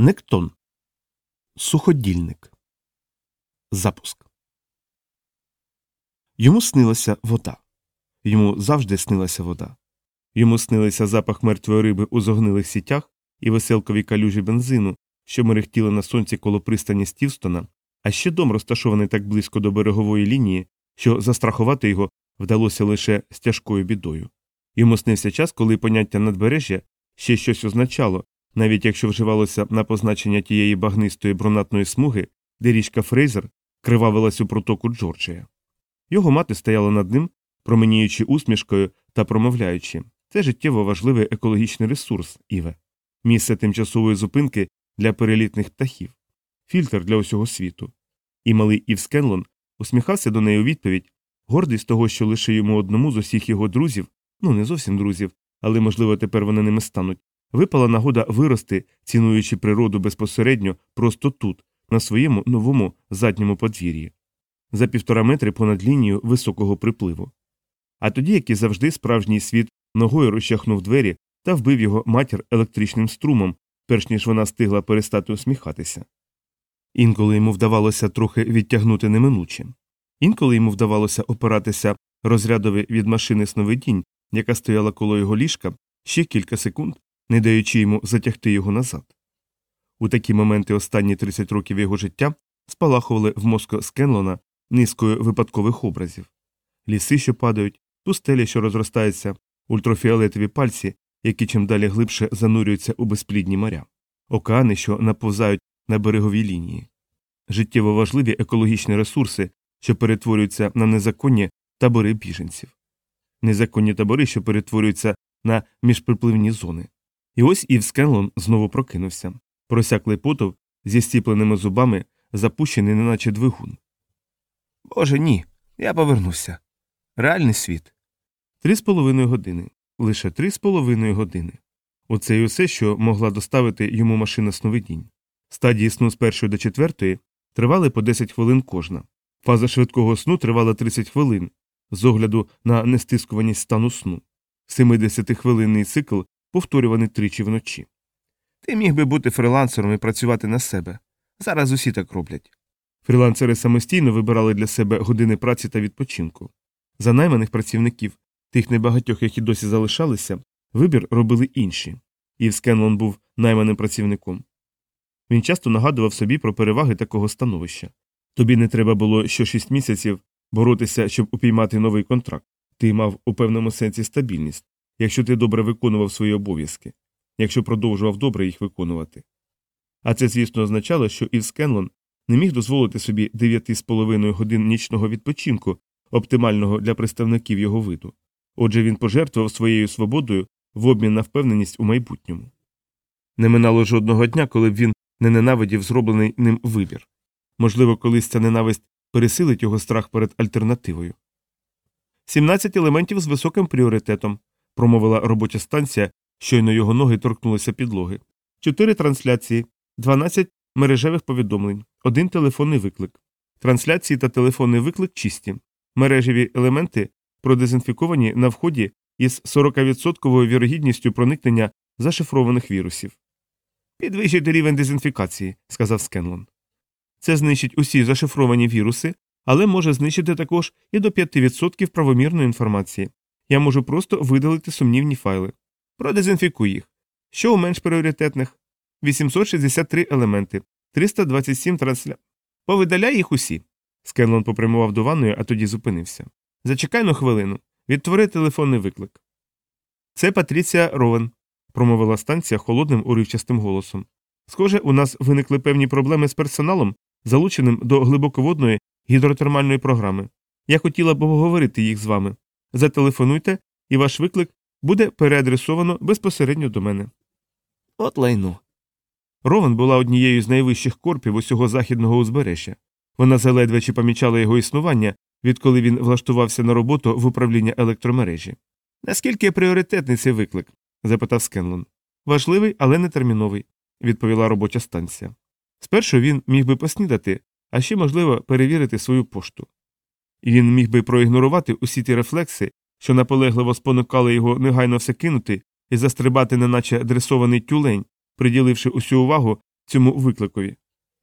Нектон. Суходільник. Запуск. Йому снилася вода. Йому завжди снилася вода. Йому снилися запах мертвої риби у зогнилих сітях і веселкові калюжі бензину, що мерехтіли на сонці коло пристані Стівстона, а ще дом розташований так близько до берегової лінії, що застрахувати його вдалося лише з тяжкою бідою. Йому снився час, коли поняття надбережжя ще щось означало, навіть якщо вживалося на позначення тієї багнистої брунатної смуги, де річка Фрейзер кривавилась у протоку Джорджія. Його мати стояла над ним, променіючи усмішкою та промовляючи це життєво важливий екологічний ресурс, Іве, місце тимчасової зупинки для перелітних птахів, фільтр для усього світу. І малий Ів Скенлон усміхався до неї у відповідь, гордий з того, що лише йому одному з усіх його друзів, ну не зовсім друзів, але, можливо, тепер вони ними стануть, випала нагода вирости, цінуючи природу безпосередньо просто тут, на своєму новому задньому подвір'ї, за півтора метри понад лінією високого припливу. А тоді, як і завжди, справжній світ ногою розчахнув двері та вбив його матір електричним струмом, перш ніж вона стигла перестати усміхатися. Інколи йому вдавалося трохи відтягнути неминуче. Інколи йому вдавалося опиратися розрядові від машини сновидінь, яка стояла коло його ліжка, ще кілька секунд, не даючи йому затягти його назад. У такі моменти останні 30 років його життя спалахували в мозку Скенлона низкою випадкових образів ліси, що падають, пустелі, що розростаються, ультрафіолетові пальці, які чим далі глибше занурюються у безплідні моря, океани, що наповзають на береговій лінії, життєво важливі екологічні ресурси, що перетворюються на незаконні табори біженців, незаконні табори, що перетворюються на міжприпливні зони. І ось Ів Скенлон знову прокинувся, просяклий потов зі стіпленими зубами, запущений, неначе двигун. Боже ні, я повернувся. Реальний світ. Три з половиною години. Лише три з половиною години. Оце й усе, що могла доставити йому машина сновидінь. Стадії сну з першої до четвертої тривали по 10 хвилин кожна. Фаза швидкого сну тривала 30 хвилин, з огляду на нестискуваність стану сну. 70-хвилинний цикл повторюваний тричі вночі. Ти міг би бути фрилансером і працювати на себе. Зараз усі так роблять. Фрілансери самостійно вибирали для себе години праці та відпочинку. За найманих працівників, тих небагатьох, які досі залишалися, вибір робили інші. Ів Скенлон був найманим працівником. Він часто нагадував собі про переваги такого становища. Тобі не треба було щошість місяців боротися, щоб упіймати новий контракт. Ти мав у певному сенсі стабільність, якщо ти добре виконував свої обов'язки, якщо продовжував добре їх виконувати. А це, звісно, означало, що Ів Скенлон не міг дозволити собі 9,5 годин нічного відпочинку, оптимального для представників його виду. Отже, він пожертвував своєю свободою в обмін на впевненість у майбутньому. Не минало жодного дня, коли б він не ненавидів зроблений ним вибір. Можливо, колись ця ненависть пересилить його страх перед альтернативою. 17 елементів з високим пріоритетом, промовила робоча станція, щойно його ноги торкнулися підлоги. Чотири трансляції, 12 мережевих повідомлень, один телефонний виклик. Трансляції та телефонний виклик чисті. Мережеві елементи продезінфіковані на вході із 40% вірогідністю проникнення зашифрованих вірусів. Підвищити рівень дезінфікації, сказав Скенлон. Це знищить усі зашифровані віруси, але може знищити також і до 5% правомірної інформації. Я можу просто видалити сумнівні файли. Продезінфікуй їх. Що у менш пріоритетних? 863 елементи, 327 трансля. Повидаляй їх усі. Скенлон попрямував до ванної, а тоді зупинився. Зачекай на хвилину. Відтвори телефонний виклик. Це Патріція Ровен, промовила станція холодним уривчастим голосом. Схоже, у нас виникли певні проблеми з персоналом, залученим до глибоководної гідротермальної програми. Я хотіла б обговорити їх з вами. Зателефонуйте, і ваш виклик буде переадресовано безпосередньо до мене. От лайно. Ровен була однією з найвищих корпів усього західного узбережжя. Вона заледве чи помічала його існування, відколи він влаштувався на роботу в управління електромережі. Наскільки пріоритетний цей виклик? запитав Скенлон. Важливий, але не терміновий, відповіла робоча станція. Спершу він міг би поснідати, а ще, можливо, перевірити свою пошту. І він міг би проігнорувати усі ті рефлекси, що наполегливо спонукали його негайно все кинути і застрибати, неначе адресований тюлень, приділивши усю увагу цьому викликові.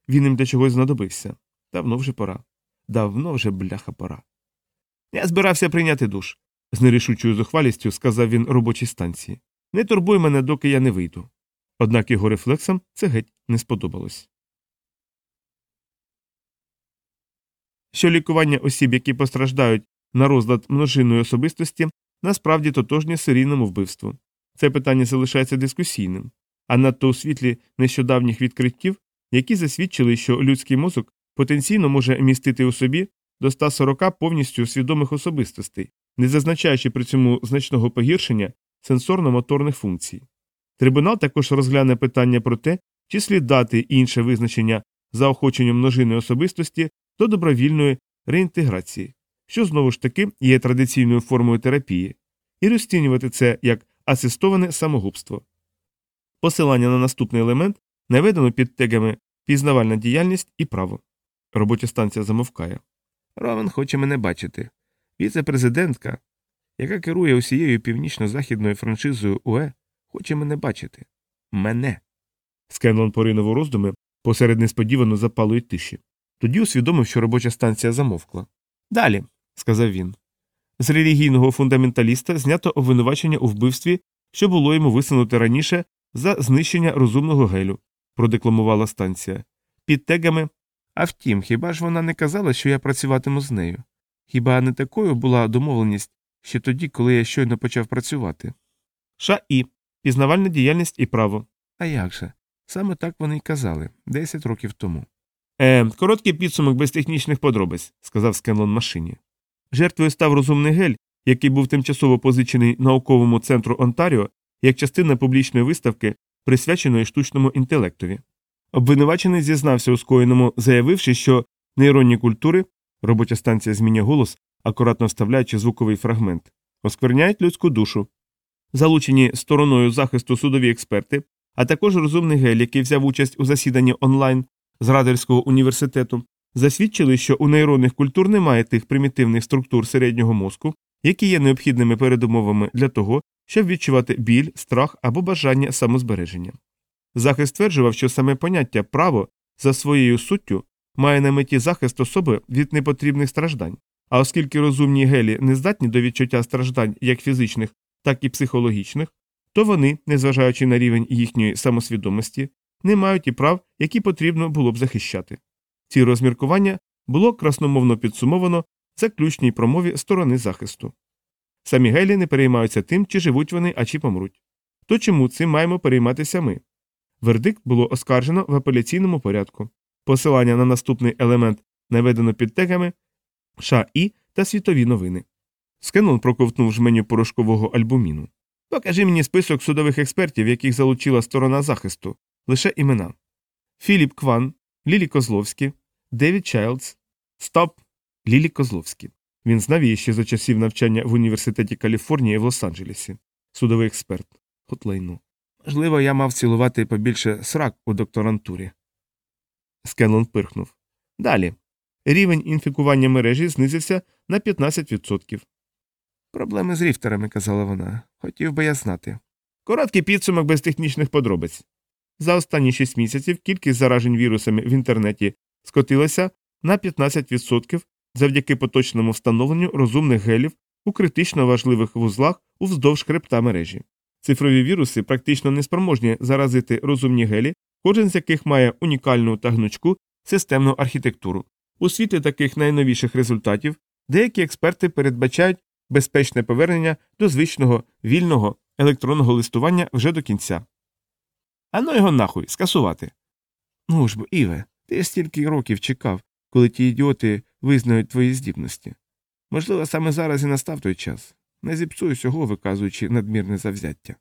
Він їм для чогось знадобився. Давно вже пора. Давно вже бляха пора. Я збирався прийняти душ, з нерішучою зухвалістю сказав він робочій станції. Не турбуй мене, доки я не вийду. Однак його рефлексам це геть не сподобалось. Що лікування осіб, які постраждають на розлад множинної особистості, насправді тотожні серійному вбивству. Це питання залишається дискусійним, а надто у світлі нещодавніх відкриттів, які засвідчили, що людський мозок потенційно може містити у собі до 140 повністю свідомих особистостей, не зазначаючи при цьому значного погіршення сенсорно-моторних функцій. Трибунал також розгляне питання про те, чи слід дати інше визначення заохочення множини особистості до добровільної реінтеграції, що знову ж таки є традиційною формою терапії, і розцінювати це як асистоване самогубство. Посилання на наступний елемент наведено під тегами пізнавальна діяльність і право. Робоча станція замовкає. Ровен хоче мене бачити. Віце-президентка, яка керує усією північно-західною франшизою УЕ, хоче мене бачити. Мене. Скенлон поринув у роздуми посеред несподівано запалої тиші. Тоді усвідомив, що робоча станція замовкла. Далі, сказав він. З релігійного фундаменталіста знято обвинувачення у вбивстві, що було йому висунуте раніше за знищення розумного гелю, продекламувала станція. Під тегами. А втім, хіба ж вона не казала, що я працюватиму з нею? Хіба не такою була домовленість ще тоді, коли я щойно почав працювати? ШАІ. Пізнавальна діяльність і право. А як же? Саме так вони й казали десять років тому. Е, короткий підсумок без технічних подробиць, сказав Скенлон машині. Жертвою став розумний гель, який був тимчасово позичений науковому центру Онтаріо як частина публічної виставки, присвяченої штучному інтелектові. Обвинувачений зізнався у скоєному, заявивши, що нейронні культури робоча станція змінює голос, акуратно вставляючи звуковий фрагмент, оскверняють людську душу. Залучені стороною захисту судові експерти, а також розумний гель, який взяв участь у засіданні онлайн з Радерського університету, засвідчили, що у нейронних культур немає тих примітивних структур середнього мозку, які є необхідними передумовами для того, щоб відчувати біль, страх або бажання самозбереження. Захист стверджував, що саме поняття право за своєю суттю має на меті захист особи від непотрібних страждань, а оскільки розумні гелі не здатні до відчуття страждань як фізичних, так і психологічних, то вони, незважаючи на рівень їхньої самосвідомості, не мають і прав, які потрібно було б захищати. Ці розміркування було красномовно підсумовано в заключній промові сторони захисту. Самі гелі не переймаються тим, чи живуть вони, а чи помруть. То чому цим маємо перейматися ми? Вердикт було оскаржено в апеляційному порядку. Посилання на наступний елемент наведено під тегами ШІ та світові новини. Скенон проковтнув жменю порошкового альбуміну. Покажи мені список судових експертів, яких залучила сторона захисту, лише імена Філіп Кван, Лілі Козловські, Девід Чайлдс, Стоп, Лілі Козловські. Він знав її ще за часів навчання в університеті Каліфорнії в Лос-Анджелесі. Судовий експерт. От. Можливо, я мав цілувати побільше срак у докторантурі. Скенлон пирхнув. Далі. Рівень інфікування мережі знизився на 15%. Проблеми з ріфтерами, казала вона. Хотів би я знати. Короткий підсумок без технічних подробиць. За останні 6 місяців кількість заражень вірусами в інтернеті скотилася на 15% завдяки поточному встановленню розумних гелів у критично важливих вузлах уздовж хребта мережі. Цифрові віруси практично неспроможні заразити розумні гелі, кожен з яких має унікальну та гнучку системну архітектуру. У світлі таких найновіших результатів деякі експерти передбачають безпечне повернення до звичного вільного електронного листування вже до кінця. Ано його нахуй скасувати. Ну ж бо, Іве, ти ж стільки років чекав, коли ті ідіоти визнають твої здібності. Можливо, саме зараз і настав той час. Не зіпсуй усього, виказуючи надмірне завзяття.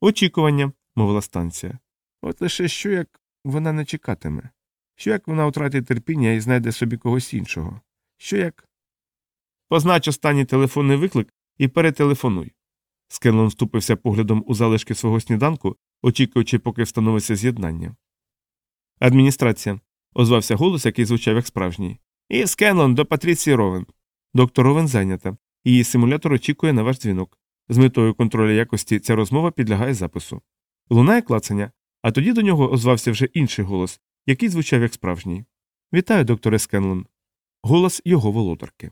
Очікування, мовила станція. От лише що як вона не чекатиме, що як вона втратить терпіння і знайде собі когось іншого, що як. Познач останній телефонний виклик і перетелефонуй. Скенлон вступився поглядом у залишки свого сніданку, очікуючи, поки встановиться з'єднання. Адміністрація. озвався голос, який звучав як справжній. І Скенлон до Патріції Ровен. Доктор Ровен зайнята. Її симулятор очікує на ваш дзвінок. З метою контролю якості ця розмова підлягає запису. Лунає клацання. А тоді до нього озвався вже інший голос, який звучав як справжній. Вітаю, докторе Скенлон. Голос його володарки.